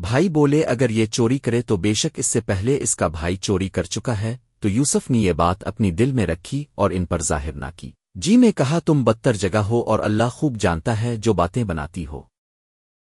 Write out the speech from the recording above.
بھائی بولے، اگر یہ چوری کرے تو بے شک اس سے پہلے اس کا بھائی چوری کر چکا ہے، تو یوسف نے یہ بات اپنی دل میں رکھی اور ان پر ظاہر نہ کی۔ جی میں کہا، تم بدتر جگہ ہو اور اللہ خوب جانتا ہے جو باتیں بناتی ہو۔